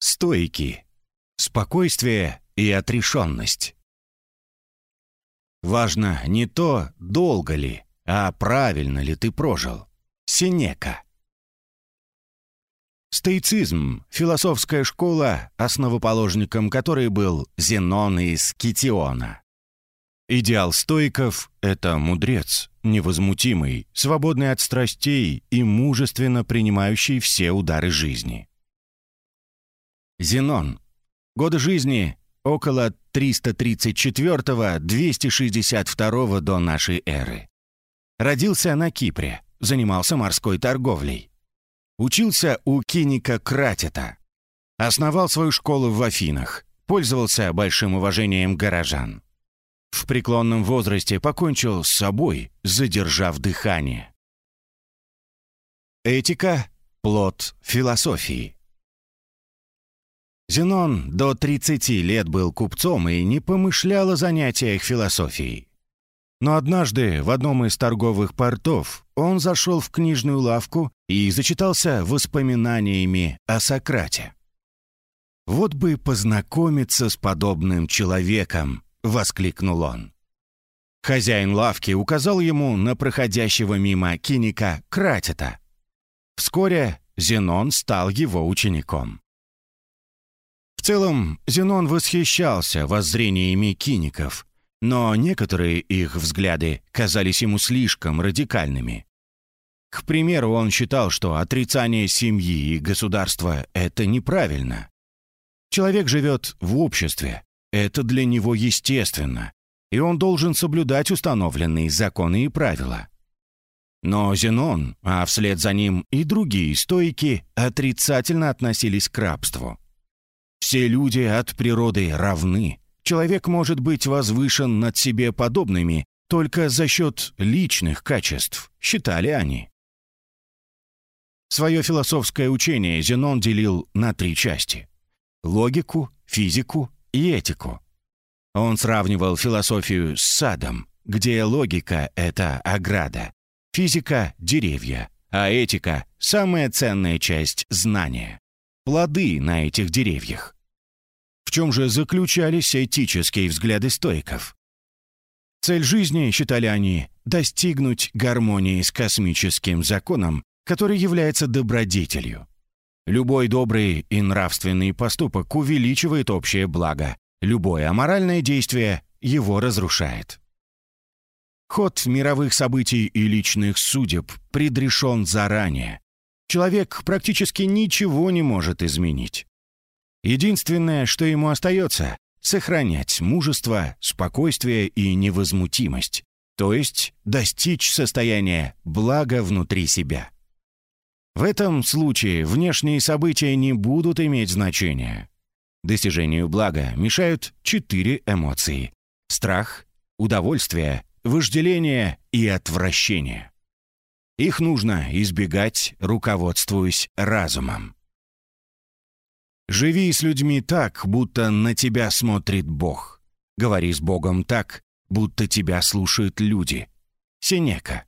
Стойки. Спокойствие и отрешенность. Важно не то, долго ли, а правильно ли ты прожил. Синека. Стоицизм — философская школа, основоположником которой был Зенон из Китиона. Идеал стоиков — это мудрец, невозмутимый, свободный от страстей и мужественно принимающий все удары жизни. Зенон. Годы жизни около 334-262 до нашей эры. Родился на Кипре, занимался морской торговлей. Учился у киника Кратета. Основал свою школу в Афинах, пользовался большим уважением горожан. В преклонном возрасте покончил с собой, задержав дыхание. Этика – плод философии. Зенон до 30 лет был купцом и не помышлял о занятиях философией. Но однажды в одном из торговых портов он зашел в книжную лавку и зачитался воспоминаниями о Сократе. «Вот бы познакомиться с подобным человеком», — воскликнул он. Хозяин лавки указал ему на проходящего мимо киника Кратета. Вскоре Зенон стал его учеником. Целом, Зенон восхищался воззрениями киников, но некоторые их взгляды казались ему слишком радикальными. К примеру, он считал, что отрицание семьи и государства — это неправильно. Человек живет в обществе, это для него естественно, и он должен соблюдать установленные законы и правила. Но Зенон, а вслед за ним и другие стойки, отрицательно относились к рабству. Все люди от природы равны, человек может быть возвышен над себе подобными только за счет личных качеств, считали они. Свое философское учение Зенон делил на три части – логику, физику и этику. Он сравнивал философию с садом, где логика – это ограда, физика – деревья, а этика – самая ценная часть знания – плоды на этих деревьях. В чем же заключались этические взгляды стоиков? Цель жизни, считали они, достигнуть гармонии с космическим законом, который является добродетелью. Любой добрый и нравственный поступок увеличивает общее благо, любое аморальное действие его разрушает. Ход мировых событий и личных судеб предрешен заранее. Человек практически ничего не может изменить. Единственное, что ему остается — сохранять мужество, спокойствие и невозмутимость, то есть достичь состояния блага внутри себя. В этом случае внешние события не будут иметь значения. Достижению блага мешают четыре эмоции – страх, удовольствие, вожделение и отвращение. Их нужно избегать, руководствуясь разумом. Живи с людьми так, будто на тебя смотрит Бог. Говори с Богом так, будто тебя слушают люди. Синека.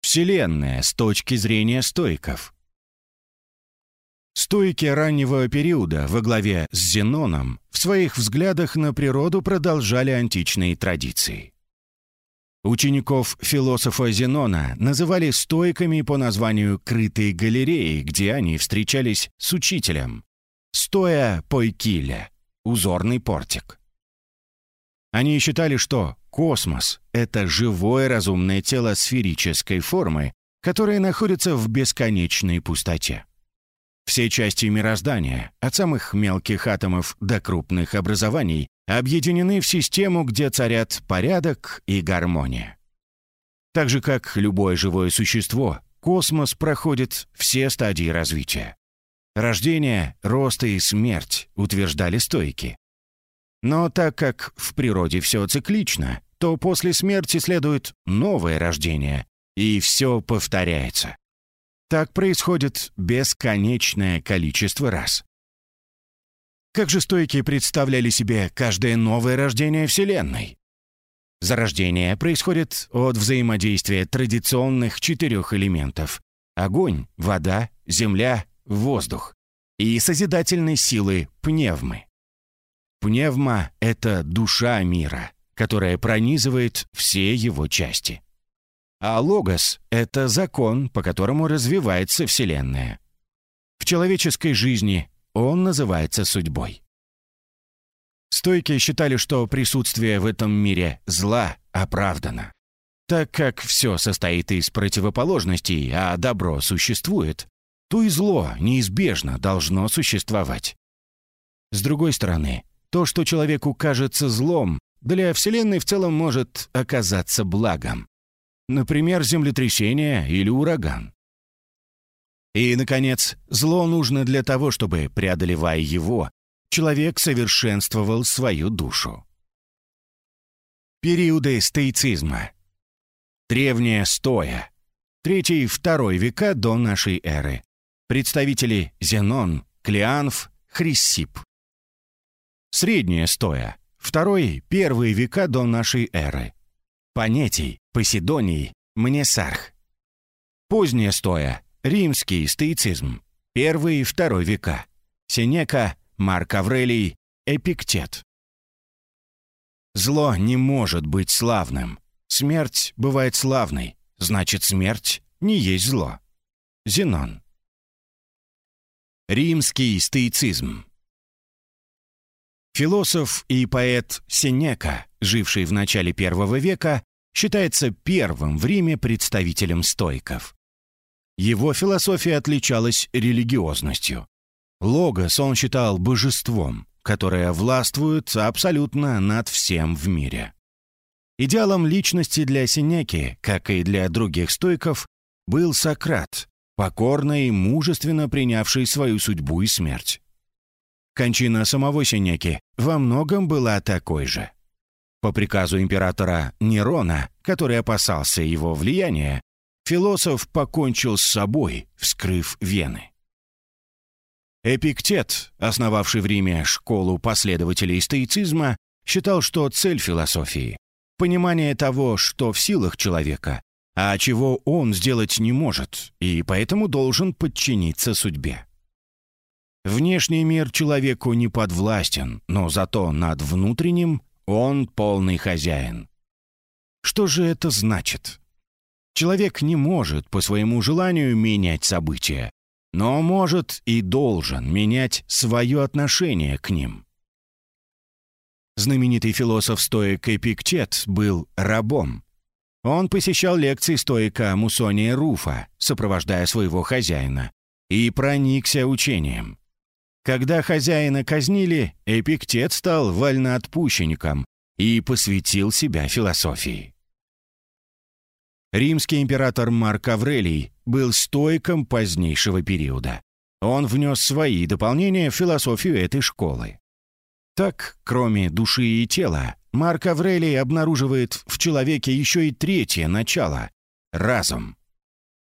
Вселенная с точки зрения стоиков. Стойки раннего периода во главе с Зеноном в своих взглядах на природу продолжали античные традиции. Учеников философа Зенона называли стойками по названию «крытые галереи», где они встречались с учителем. Стоя Пойкиля, узорный портик. Они считали, что космос — это живое разумное тело сферической формы, которое находится в бесконечной пустоте. Все части мироздания, от самых мелких атомов до крупных образований, объединены в систему, где царят порядок и гармония. Так же, как любое живое существо, космос проходит все стадии развития. Рождение, рост и смерть, утверждали стойки. Но так как в природе все циклично, то после смерти следует новое рождение, и все повторяется. Так происходит бесконечное количество раз. Как же стойки представляли себе каждое новое рождение Вселенной? Зарождение происходит от взаимодействия традиционных четырех элементов – огонь, вода, земля, воздух. и созидательной силы пневмы. Пневма — это душа мира, которая пронизывает все его части. А логос — это закон, по которому развивается Вселенная. В человеческой жизни он называется судьбой. Стойки считали, что присутствие в этом мире зла оправдано. Так как все состоит из противоположностей, а добро существует, то и зло неизбежно должно существовать. С другой стороны, то, что человеку кажется злом, для Вселенной в целом может оказаться благом. Например, землетрясение или ураган. И, наконец, зло нужно для того, чтобы, преодолевая его, человек совершенствовал свою душу. Периоды стоицизма. Древняя стоя. Третий-второй века до нашей эры. Представители Зенон, Клеанф, Хриссип. Средняя стоя. Второй, первый века до нашей эры. Панетий, Поседоний, Мнесарх. Поздняя стоя. Римский стоицизм. Первый и второй века. Сенека, Марк Аврелий, Эпиктет. Зло не может быть славным. Смерть бывает славной, значит, смерть не есть зло. Зенон. Римский стоицизм. Философ и поэт Сенека, живший в начале первого века, считается первым в Риме представителем стойков. Его философия отличалась религиозностью. Логос он считал божеством, которое властвует абсолютно над всем в мире. Идеалом личности для Синеки, как и для других стойков, был Сократ, покорно и мужественно принявший свою судьбу и смерть. Кончина самого Синеки во многом была такой же. По приказу императора Нерона, который опасался его влияния, философ покончил с собой, вскрыв вены. Эпиктет, основавший в Риме школу последователей стоицизма, считал, что цель философии — понимание того, что в силах человека, а чего он сделать не может, и поэтому должен подчиниться судьбе. Внешний мир человеку не подвластен, но зато над внутренним он полный хозяин. Что же это значит? Человек не может по своему желанию менять события, но может и должен менять свое отношение к ним. Знаменитый философ-стоик Эпиктет был рабом. Он посещал лекции стоика Мусония Руфа, сопровождая своего хозяина, и проникся учением. Когда хозяина казнили, Эпиктет стал вольноотпущенником и посвятил себя философии. Римский император Марк Аврелий был стойком позднейшего периода. Он внес свои дополнения в философию этой школы. Так, кроме души и тела, Марк Аврелий обнаруживает в человеке еще и третье начало — разум.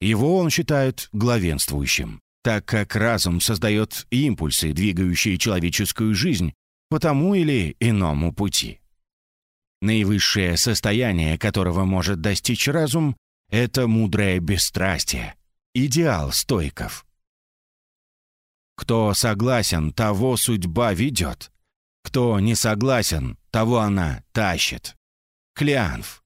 Его он считает главенствующим, так как разум создает импульсы, двигающие человеческую жизнь по тому или иному пути. Наивысшее состояние, которого может достичь разум, это мудрое бесстрастие, идеал стойков. Кто согласен, того судьба ведет. Кто не согласен, того она тащит. Клеанф.